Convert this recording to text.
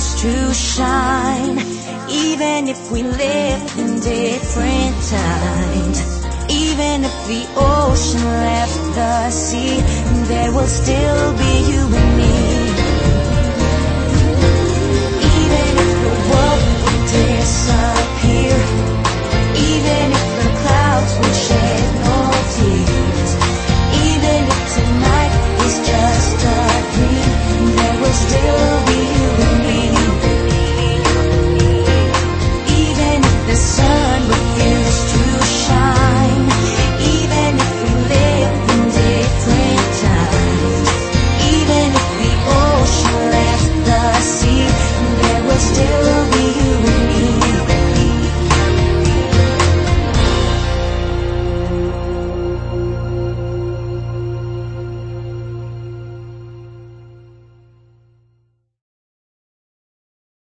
choose to shine. Even if we live in different times. Even if the ocean left the sea, there will still be.